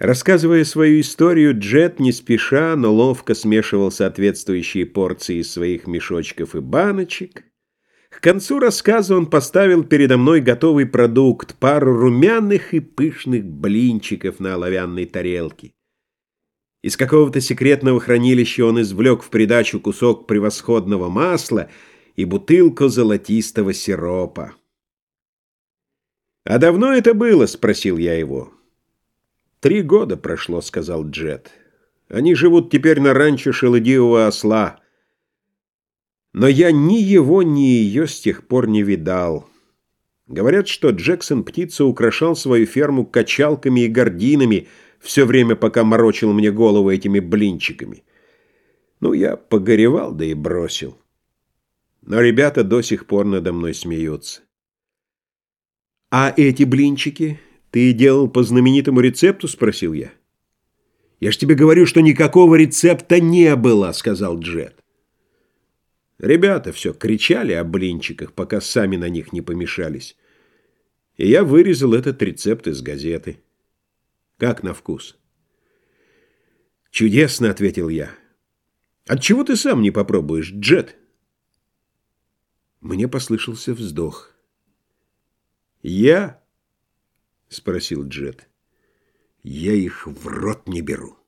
Рассказывая свою историю, Джет не спеша, но ловко смешивал соответствующие порции из своих мешочков и баночек. К концу рассказа он поставил передо мной готовый продукт, пару румяных и пышных блинчиков на оловянной тарелке. Из какого-то секретного хранилища он извлек в придачу кусок превосходного масла и бутылку золотистого сиропа. «А давно это было?» — спросил я его. «Три года прошло», — сказал Джет. «Они живут теперь на ранчо шелудивого осла. Но я ни его, ни ее с тех пор не видал. Говорят, что Джексон птица украшал свою ферму качалками и гординами все время, пока морочил мне голову этими блинчиками. Ну, я погоревал, да и бросил. Но ребята до сих пор надо мной смеются. «А эти блинчики?» «Ты делал по знаменитому рецепту?» — спросил я. «Я ж тебе говорю, что никакого рецепта не было», — сказал Джет. Ребята все кричали о блинчиках, пока сами на них не помешались. И я вырезал этот рецепт из газеты. Как на вкус? «Чудесно», — ответил я. «Отчего ты сам не попробуешь, Джет?» Мне послышался вздох. «Я?» — спросил Джет. «Я их в рот не беру».